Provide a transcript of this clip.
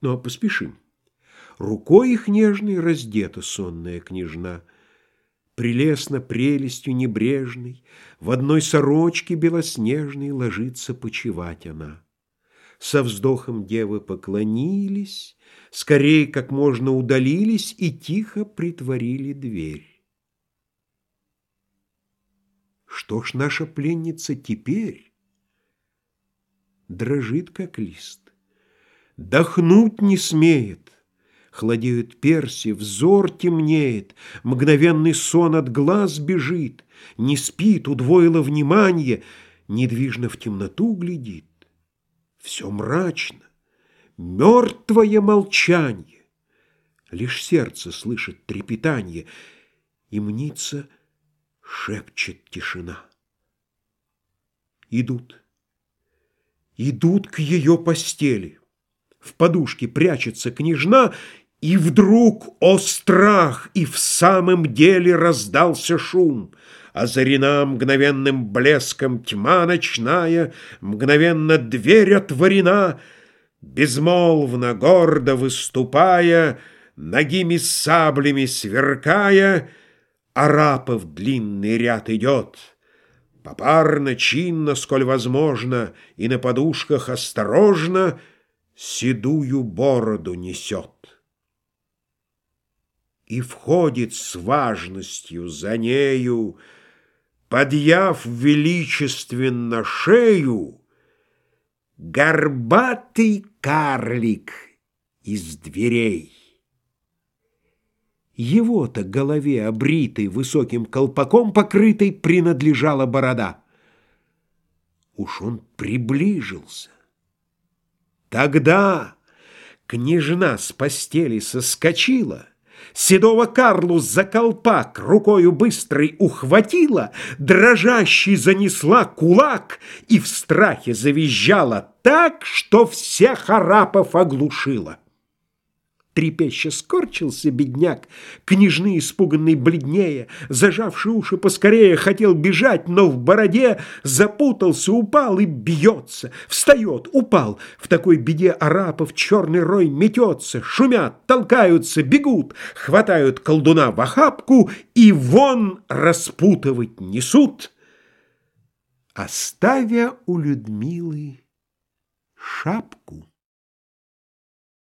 Ну, а поспешим. Рукой их нежной раздета сонная княжна. Прелестно прелестью небрежной В одной сорочке белоснежной Ложится почевать она. Со вздохом девы поклонились, Скорей как можно удалились И тихо притворили дверь. Что ж наша пленница теперь? Дрожит, как лист, дохнуть не смеет, Хладеют перси, взор темнеет, Мгновенный сон от глаз бежит, Не спит, удвоило внимание, Недвижно в темноту глядит. Все мрачно, мертвое молчанье, Лишь сердце слышит трепетанье, И мнится, шепчет тишина. Идут, идут к ее постели. В подушке прячется княжна, и вдруг, о страх, и в самом деле раздался шум. Озарена мгновенным блеском тьма ночная, Мгновенно дверь отворена, Безмолвно, гордо выступая, Ногими саблями сверкая, Арапов длинный ряд идет. Попарно, чинно, сколь возможно, И на подушках осторожно Седую бороду несет и входит с важностью за нею, подъяв величественно шею, горбатый карлик из дверей. Его-то голове, обритой высоким колпаком покрытой, принадлежала борода. Уж он приближился. Тогда княжна с постели соскочила, Седого Карлу за колпак рукою быстрой ухватила, Дрожащий занесла кулак и в страхе завизжала так, что всех арапов оглушила. Трепеща скорчился бедняк, княжны испуганный бледнее, зажавший уши поскорее, хотел бежать, но в бороде запутался, упал и бьется, встает, упал. В такой беде арапов черный рой метется, шумят, толкаются, бегут, хватают колдуна в охапку и вон распутывать несут, оставя у Людмилы шапку.